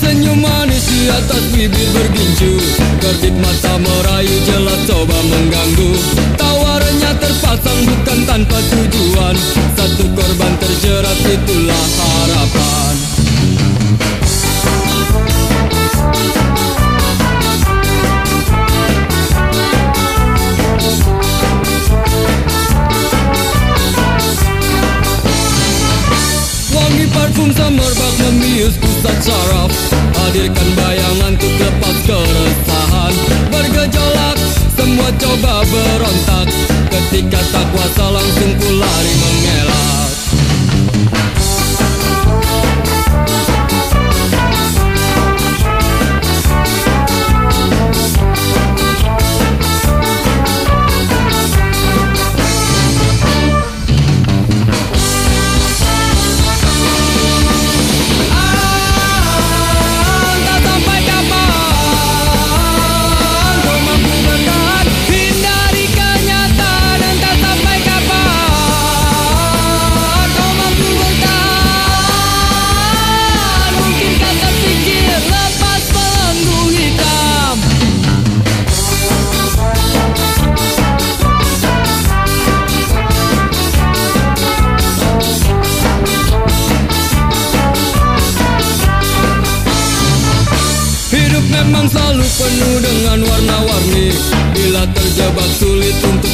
senyum manis di atas bibir bergincu. Kerdip mata merayu jelas coba mengganggu. Tawarannya terpasang bukan tanpa tujuan. Satu korban terjerat itulah harapan. Wangi parfum semerbak memius coba berontak. Ketika tak kuasa langsung ku lari mengelak memang selalu penuh dengan warna-warni. Bila terjebak sulit untuk